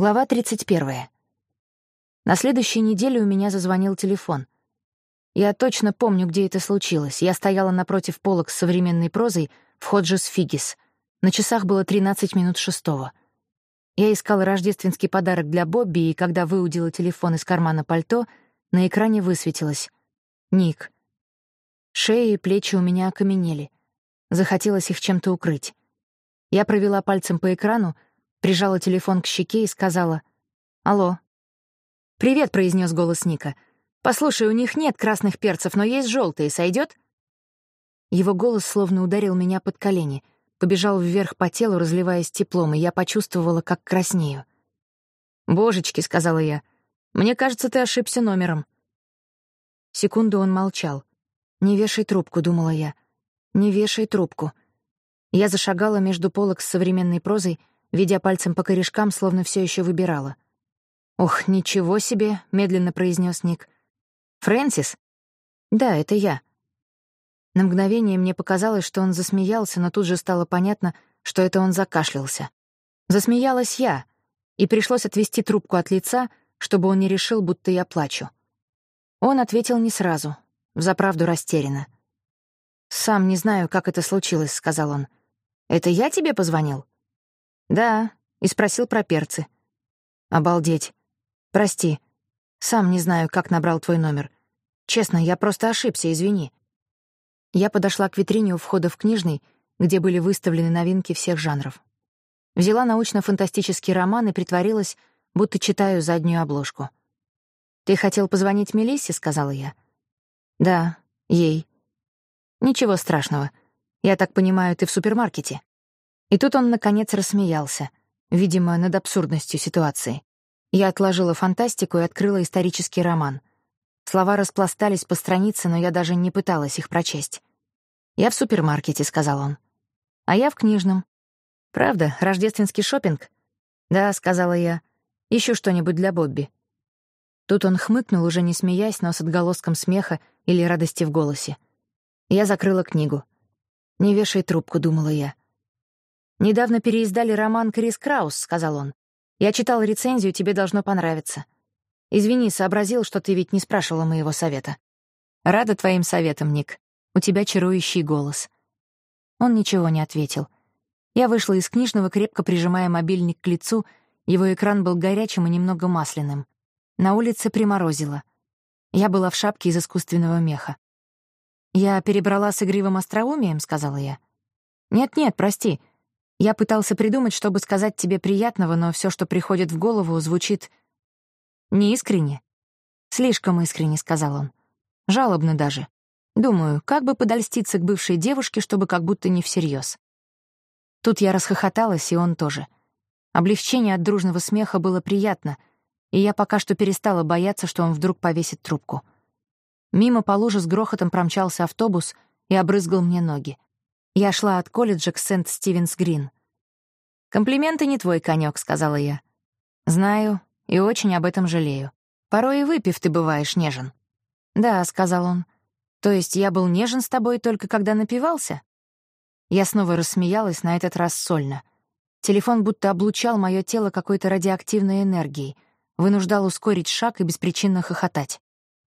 Глава 31. На следующей неделе у меня зазвонил телефон. Я точно помню, где это случилось. Я стояла напротив полок с современной прозой в Ходжес Фигис. На часах было 13 минут шестого. Я искала рождественский подарок для Бобби, и когда выудила телефон из кармана пальто, на экране высветилось «Ник». Шея и плечи у меня окаменели. Захотелось их чем-то укрыть. Я провела пальцем по экрану, прижала телефон к щеке и сказала «Алло». «Привет», — произнес голос Ника. «Послушай, у них нет красных перцев, но есть желтые. Сойдет?» Его голос словно ударил меня под колени, побежал вверх по телу, разливаясь теплом, и я почувствовала, как краснею. «Божечки», — сказала я, — «мне кажется, ты ошибся номером». Секунду он молчал. «Не вешай трубку», — думала я. «Не вешай трубку». Я зашагала между полок с современной прозой, ведя пальцем по корешкам, словно все еще выбирала. «Ох, ничего себе!» — медленно произнес Ник. «Фрэнсис?» «Да, это я». На мгновение мне показалось, что он засмеялся, но тут же стало понятно, что это он закашлялся. Засмеялась я, и пришлось отвести трубку от лица, чтобы он не решил, будто я плачу. Он ответил не сразу, взаправду растерянно. «Сам не знаю, как это случилось», — сказал он. «Это я тебе позвонил?» «Да», и спросил про перцы. «Обалдеть. Прости. Сам не знаю, как набрал твой номер. Честно, я просто ошибся, извини». Я подошла к витрине у входа в книжный, где были выставлены новинки всех жанров. Взяла научно-фантастический роман и притворилась, будто читаю заднюю обложку. «Ты хотел позвонить Мелиссе?» — сказала я. «Да, ей». «Ничего страшного. Я так понимаю, ты в супермаркете?» И тут он, наконец, рассмеялся, видимо, над абсурдностью ситуации. Я отложила фантастику и открыла исторический роман. Слова распластались по странице, но я даже не пыталась их прочесть. «Я в супермаркете», — сказал он. «А я в книжном». «Правда, рождественский шопинг? «Да», — сказала я. «Ищу что-нибудь для Бобби». Тут он хмыкнул, уже не смеясь, но с отголоском смеха или радости в голосе. Я закрыла книгу. «Не вешай трубку», — думала я. «Недавно переиздали роман Крис Краус», — сказал он. «Я читал рецензию, тебе должно понравиться. Извини, сообразил, что ты ведь не спрашивала моего совета». «Рада твоим советам, Ник. У тебя чарующий голос». Он ничего не ответил. Я вышла из книжного, крепко прижимая мобильник к лицу, его экран был горячим и немного масляным. На улице приморозило. Я была в шапке из искусственного меха. «Я перебрала с игривым остроумием», — сказала я. «Нет-нет, прости. Я пытался придумать, чтобы сказать тебе приятного, но все, что приходит в голову, звучит неискренне. Слишком искренне, сказал он. Жалобно даже. Думаю, как бы подольститься к бывшей девушке, чтобы как будто не всерьез. Тут я расхохоталась, и он тоже. Облегчение от дружного смеха было приятно, и я пока что перестала бояться, что он вдруг повесит трубку. Мимо по луже с грохотом промчался автобус и обрызгал мне ноги. Я шла от колледжа к Сент-Стивенс-Грин. «Комплименты не твой конек, сказала я. «Знаю, и очень об этом жалею. Порой и выпив ты бываешь нежен». «Да», — сказал он. «То есть я был нежен с тобой только когда напивался?» Я снова рассмеялась, на этот раз сольно. Телефон будто облучал мое тело какой-то радиоактивной энергией, вынуждал ускорить шаг и беспричинно хохотать.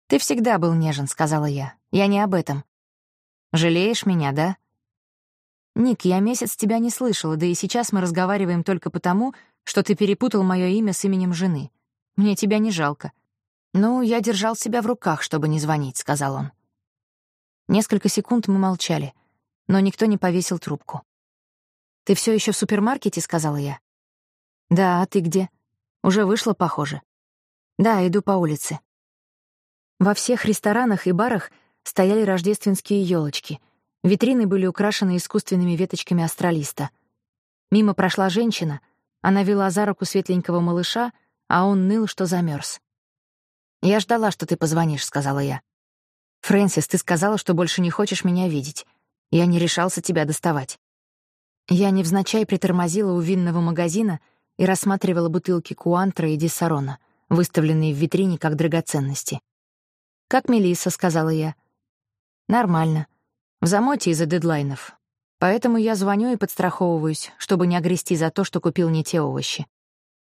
«Ты всегда был нежен», — сказала я. «Я не об этом». «Жалеешь меня, да?» «Ник, я месяц тебя не слышала, да и сейчас мы разговариваем только потому, что ты перепутал мое имя с именем жены. Мне тебя не жалко». «Ну, я держал себя в руках, чтобы не звонить», — сказал он. Несколько секунд мы молчали, но никто не повесил трубку. «Ты все еще в супермаркете?» — сказала я. «Да, а ты где?» «Уже вышла, похоже». «Да, иду по улице». Во всех ресторанах и барах стояли рождественские елочки, Витрины были украшены искусственными веточками астралиста. Мимо прошла женщина, она вела за руку светленького малыша, а он ныл, что замерз. «Я ждала, что ты позвонишь», — сказала я. «Фрэнсис, ты сказала, что больше не хочешь меня видеть. Я не решался тебя доставать». Я невзначай притормозила у винного магазина и рассматривала бутылки Куантра и Диссарона, выставленные в витрине как драгоценности. «Как Мелисса», — сказала я. «Нормально. В замоте из-за дедлайнов. Поэтому я звоню и подстраховываюсь, чтобы не огрести за то, что купил не те овощи.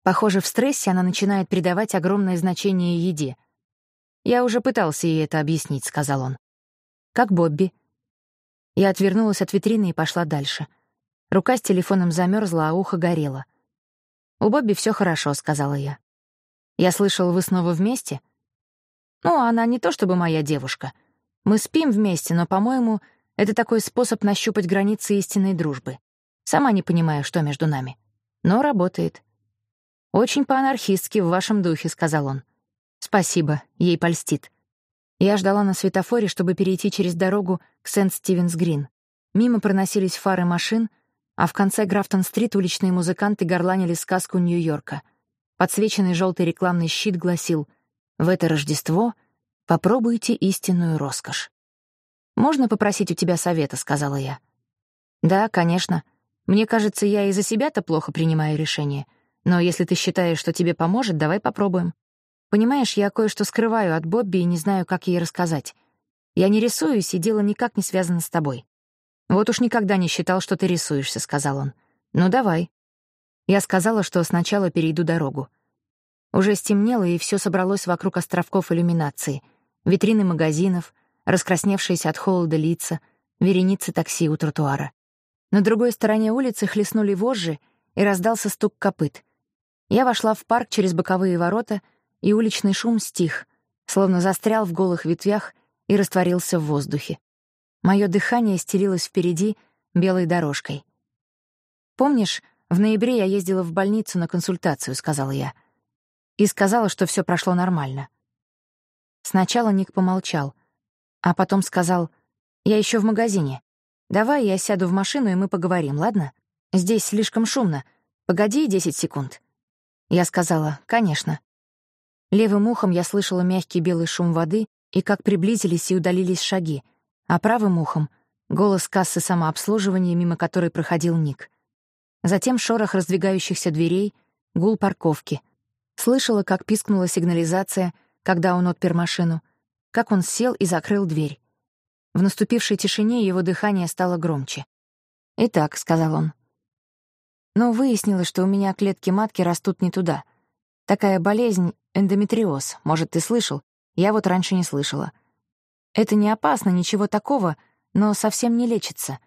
Похоже, в стрессе она начинает придавать огромное значение еде. «Я уже пытался ей это объяснить», — сказал он. «Как Бобби?» Я отвернулась от витрины и пошла дальше. Рука с телефоном замерзла, а ухо горело. «У Бобби все хорошо», — сказала я. «Я слышал, вы снова вместе?» «Ну, она не то чтобы моя девушка. Мы спим вместе, но, по-моему, это такой способ нащупать границы истинной дружбы. Сама не понимаю, что между нами. Но работает». «Очень по-анархистски в вашем духе», — сказал он. «Спасибо, ей польстит». Я ждала на светофоре, чтобы перейти через дорогу к Сент-Стивенс-Грин. Мимо проносились фары машин, а в конце Графтон-стрит уличные музыканты горланили сказку Нью-Йорка. Подсвеченный желтый рекламный щит гласил «В это Рождество попробуйте истинную роскошь». «Можно попросить у тебя совета?» — сказала я. «Да, конечно. Мне кажется, я и за себя-то плохо принимаю решения. Но если ты считаешь, что тебе поможет, давай попробуем. Понимаешь, я кое-что скрываю от Бобби и не знаю, как ей рассказать. Я не рисуюсь, и дело никак не связано с тобой. «Вот уж никогда не считал, что ты рисуешься», — сказал он. «Ну, давай». Я сказала, что сначала перейду дорогу. Уже стемнело, и все собралось вокруг островков иллюминации. Витрины магазинов, раскрасневшиеся от холода лица, вереницы такси у тротуара. На другой стороне улицы хлестнули вожжи, и раздался стук копыт. Я вошла в парк через боковые ворота, и уличный шум стих, словно застрял в голых ветвях и растворился в воздухе. Мое дыхание стелилось впереди белой дорожкой. «Помнишь, в ноябре я ездила в больницу на консультацию», — сказала я. И сказала, что все прошло нормально. Сначала Ник помолчал, а потом сказал, «Я еще в магазине. Давай я сяду в машину, и мы поговорим, ладно? Здесь слишком шумно. Погоди десять секунд». Я сказала, «Конечно». Левым ухом я слышала мягкий белый шум воды и как приблизились и удалились шаги — а правым ухом — голос кассы самообслуживания, мимо которой проходил Ник. Затем шорох раздвигающихся дверей, гул парковки. Слышала, как пискнула сигнализация, когда он отпер машину, как он сел и закрыл дверь. В наступившей тишине его дыхание стало громче. «Итак», — сказал он. Но выяснилось, что у меня клетки матки растут не туда. Такая болезнь — эндометриоз, может, ты слышал? Я вот раньше не слышала. Это не опасно, ничего такого, но совсем не лечится.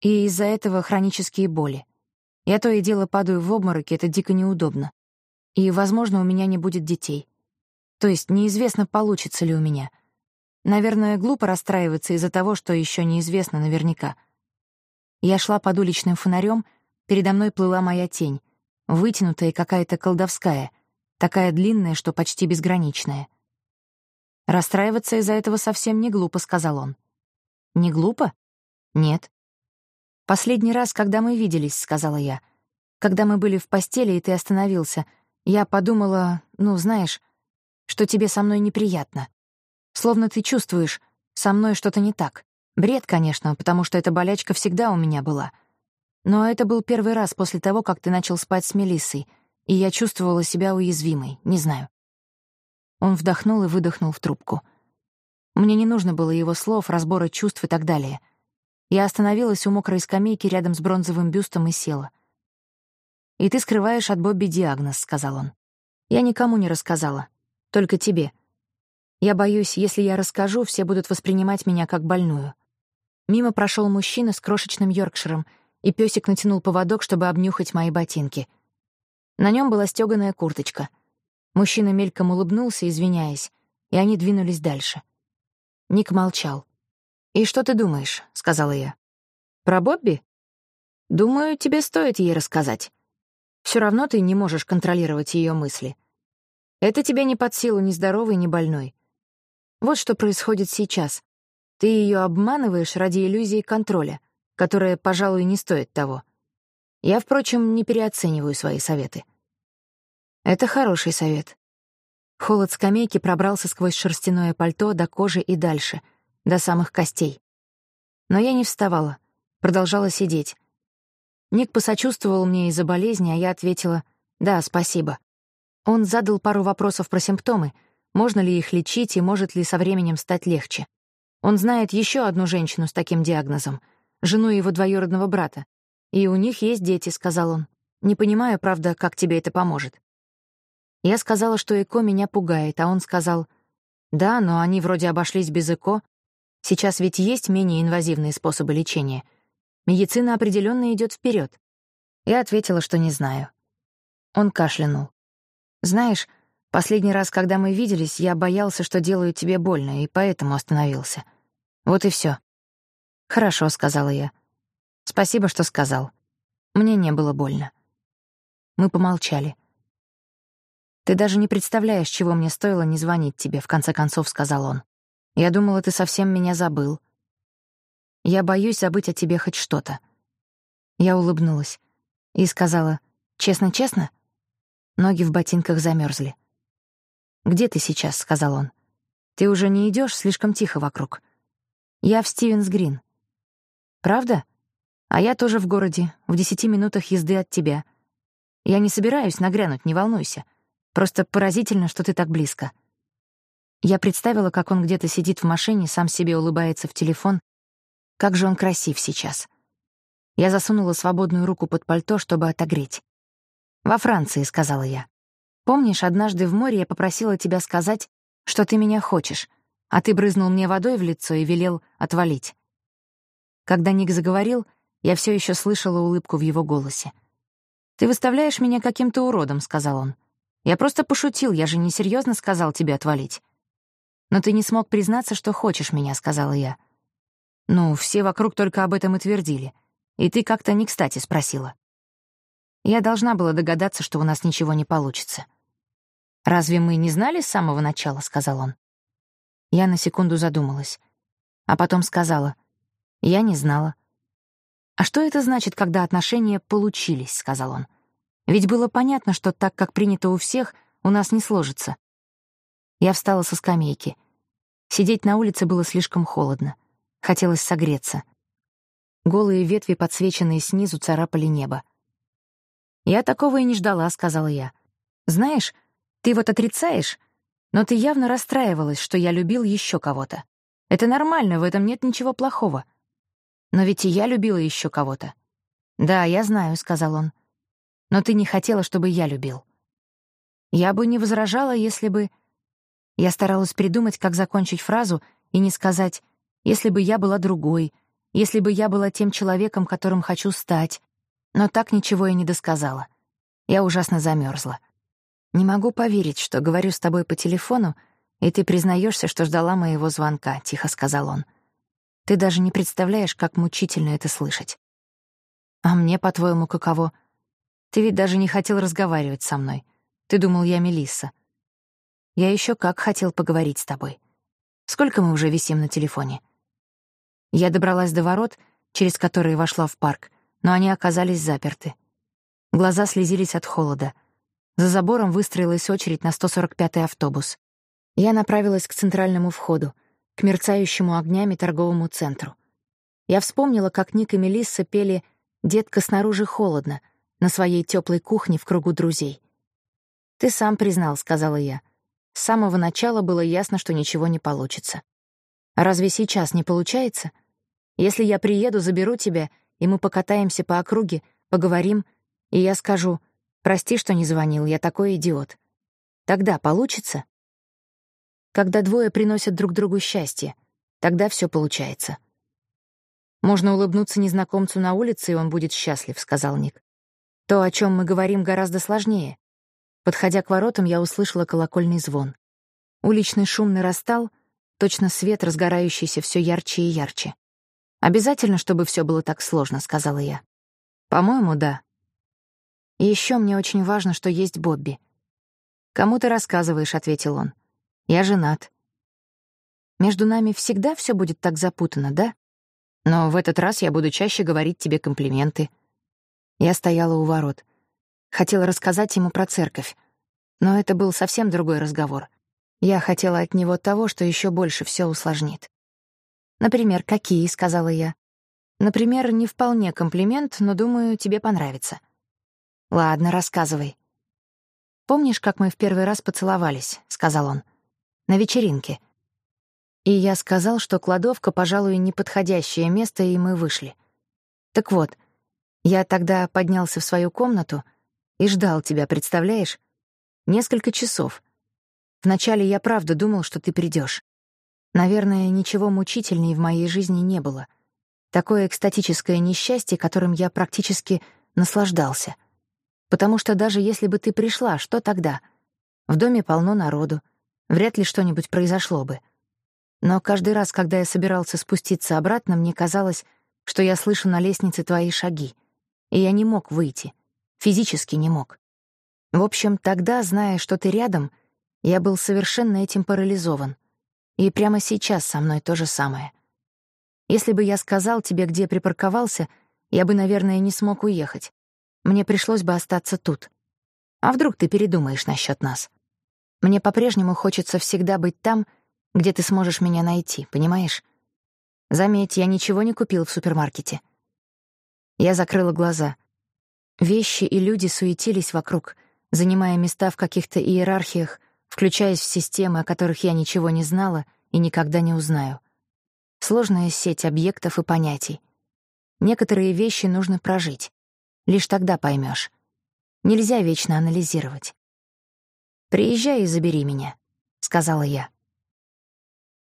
И из-за этого хронические боли. Я то и дело падаю в обмороки, это дико неудобно. И, возможно, у меня не будет детей. То есть неизвестно, получится ли у меня. Наверное, глупо расстраиваться из-за того, что еще неизвестно наверняка. Я шла под уличным фонарем, передо мной плыла моя тень, вытянутая какая-то колдовская, такая длинная, что почти безграничная. «Расстраиваться из-за этого совсем не глупо», — сказал он. «Не глупо?» «Нет». «Последний раз, когда мы виделись», — сказала я. «Когда мы были в постели, и ты остановился, я подумала, ну, знаешь, что тебе со мной неприятно. Словно ты чувствуешь, со мной что-то не так. Бред, конечно, потому что эта болячка всегда у меня была. Но это был первый раз после того, как ты начал спать с Мелиссой, и я чувствовала себя уязвимой, не знаю. Он вдохнул и выдохнул в трубку. Мне не нужно было его слов, разбора чувств и так далее. Я остановилась у мокрой скамейки рядом с бронзовым бюстом и села. «И ты скрываешь от Бобби диагноз», — сказал он. «Я никому не рассказала. Только тебе. Я боюсь, если я расскажу, все будут воспринимать меня как больную». Мимо прошел мужчина с крошечным Йоркширом, и песик натянул поводок, чтобы обнюхать мои ботинки. На нем была стёганая курточка — Мужчина мельком улыбнулся, извиняясь, и они двинулись дальше. Ник молчал. «И что ты думаешь?» — сказала я. «Про Бобби?» «Думаю, тебе стоит ей рассказать. Все равно ты не можешь контролировать ее мысли. Это тебе не под силу ни здоровый, ни больной. Вот что происходит сейчас. Ты ее обманываешь ради иллюзии контроля, которая, пожалуй, не стоит того. Я, впрочем, не переоцениваю свои советы. Это хороший совет. Холод скамейки пробрался сквозь шерстяное пальто до кожи и дальше, до самых костей. Но я не вставала, продолжала сидеть. Ник посочувствовал мне из-за болезни, а я ответила «Да, спасибо». Он задал пару вопросов про симптомы, можно ли их лечить и может ли со временем стать легче. Он знает еще одну женщину с таким диагнозом, жену его двоюродного брата. «И у них есть дети», — сказал он. «Не понимаю, правда, как тебе это поможет». Я сказала, что ЭКО меня пугает, а он сказал, «Да, но они вроде обошлись без ЭКО. Сейчас ведь есть менее инвазивные способы лечения. Медицина определенно идет вперед. Я ответила, что не знаю. Он кашлянул. «Знаешь, последний раз, когда мы виделись, я боялся, что делаю тебе больно, и поэтому остановился. Вот и все. «Хорошо», — сказала я. «Спасибо, что сказал. Мне не было больно». Мы помолчали. «Ты даже не представляешь, чего мне стоило не звонить тебе», — в конце концов сказал он. «Я думала, ты совсем меня забыл. Я боюсь забыть о тебе хоть что-то». Я улыбнулась и сказала, «Честно-честно?» Ноги в ботинках замерзли. «Где ты сейчас?» — сказал он. «Ты уже не идешь, слишком тихо вокруг. Я в Стивенс-Грин». «Правда? А я тоже в городе, в десяти минутах езды от тебя. Я не собираюсь нагрянуть, не волнуйся. Просто поразительно, что ты так близко». Я представила, как он где-то сидит в машине, сам себе улыбается в телефон. Как же он красив сейчас. Я засунула свободную руку под пальто, чтобы отогреть. «Во Франции», — сказала я. «Помнишь, однажды в море я попросила тебя сказать, что ты меня хочешь, а ты брызнул мне водой в лицо и велел отвалить?» Когда Ник заговорил, я все еще слышала улыбку в его голосе. «Ты выставляешь меня каким-то уродом», — сказал он. «Я просто пошутил, я же несерьезно сказал тебе отвалить». «Но ты не смог признаться, что хочешь меня», — сказала я. «Ну, все вокруг только об этом и твердили. И ты как-то не кстати спросила». Я должна была догадаться, что у нас ничего не получится. «Разве мы не знали с самого начала?» — сказал он. Я на секунду задумалась. А потом сказала. «Я не знала». «А что это значит, когда отношения получились?» — сказал он. «Ведь было понятно, что так, как принято у всех, у нас не сложится». Я встала со скамейки. Сидеть на улице было слишком холодно. Хотелось согреться. Голые ветви, подсвеченные снизу, царапали небо. «Я такого и не ждала», — сказала я. «Знаешь, ты вот отрицаешь, но ты явно расстраивалась, что я любил еще кого-то. Это нормально, в этом нет ничего плохого. Но ведь и я любила еще кого-то». «Да, я знаю», — сказал он. «Но ты не хотела, чтобы я любил». Я бы не возражала, если бы... Я старалась придумать, как закончить фразу и не сказать «если бы я была другой», «если бы я была тем человеком, которым хочу стать», но так ничего и не досказала. Я ужасно замерзла. «Не могу поверить, что говорю с тобой по телефону, и ты признаешься, что ждала моего звонка», — тихо сказал он. «Ты даже не представляешь, как мучительно это слышать». «А мне, по-твоему, каково? Ты ведь даже не хотел разговаривать со мной. Ты думал, я Мелисса. Я еще как хотел поговорить с тобой. Сколько мы уже висим на телефоне?» Я добралась до ворот, через которые вошла в парк, но они оказались заперты. Глаза слезились от холода. За забором выстроилась очередь на 145-й автобус. Я направилась к центральному входу, к мерцающему огнями торговому центру. Я вспомнила, как Ник и Мелисса пели «Детка, снаружи холодно» на своей теплой кухне в кругу друзей. «Ты сам признал», — сказала я. С самого начала было ясно, что ничего не получится. А разве сейчас не получается? Если я приеду, заберу тебя и мы покатаемся по округе, поговорим, и я скажу, прости, что не звонил, я такой идиот. Тогда получится? Когда двое приносят друг другу счастье, тогда все получается. Можно улыбнуться незнакомцу на улице, и он будет счастлив, сказал Ник. То, о чем мы говорим, гораздо сложнее. Подходя к воротам, я услышала колокольный звон. Уличный шум нарастал, точно свет, разгорающийся все ярче и ярче. «Обязательно, чтобы все было так сложно», — сказала я. «По-моему, да. И еще мне очень важно, что есть Бобби». «Кому ты рассказываешь?» — ответил он. «Я женат». «Между нами всегда все будет так запутано, да? Но в этот раз я буду чаще говорить тебе комплименты». Я стояла у ворот. Хотела рассказать ему про церковь. Но это был совсем другой разговор. Я хотела от него того, что еще больше все усложнит. «Например, какие?» — сказала я. «Например, не вполне комплимент, но, думаю, тебе понравится». «Ладно, рассказывай». «Помнишь, как мы в первый раз поцеловались?» — сказал он. «На вечеринке». И я сказал, что кладовка, пожалуй, неподходящее место, и мы вышли. Так вот, я тогда поднялся в свою комнату и ждал тебя, представляешь? Несколько часов. Вначале я правда думал, что ты придешь. Наверное, ничего мучительнее в моей жизни не было. Такое экстатическое несчастье, которым я практически наслаждался. Потому что даже если бы ты пришла, что тогда? В доме полно народу. Вряд ли что-нибудь произошло бы. Но каждый раз, когда я собирался спуститься обратно, мне казалось, что я слышу на лестнице твои шаги. И я не мог выйти. Физически не мог. В общем, тогда, зная, что ты рядом, я был совершенно этим парализован. И прямо сейчас со мной то же самое. Если бы я сказал тебе, где припарковался, я бы, наверное, не смог уехать. Мне пришлось бы остаться тут. А вдруг ты передумаешь насчет нас? Мне по-прежнему хочется всегда быть там, где ты сможешь меня найти, понимаешь? Заметь, я ничего не купил в супермаркете. Я закрыла глаза. Вещи и люди суетились вокруг, занимая места в каких-то иерархиях, включаясь в системы, о которых я ничего не знала и никогда не узнаю. Сложная сеть объектов и понятий. Некоторые вещи нужно прожить. Лишь тогда поймешь. Нельзя вечно анализировать. «Приезжай и забери меня», — сказала я.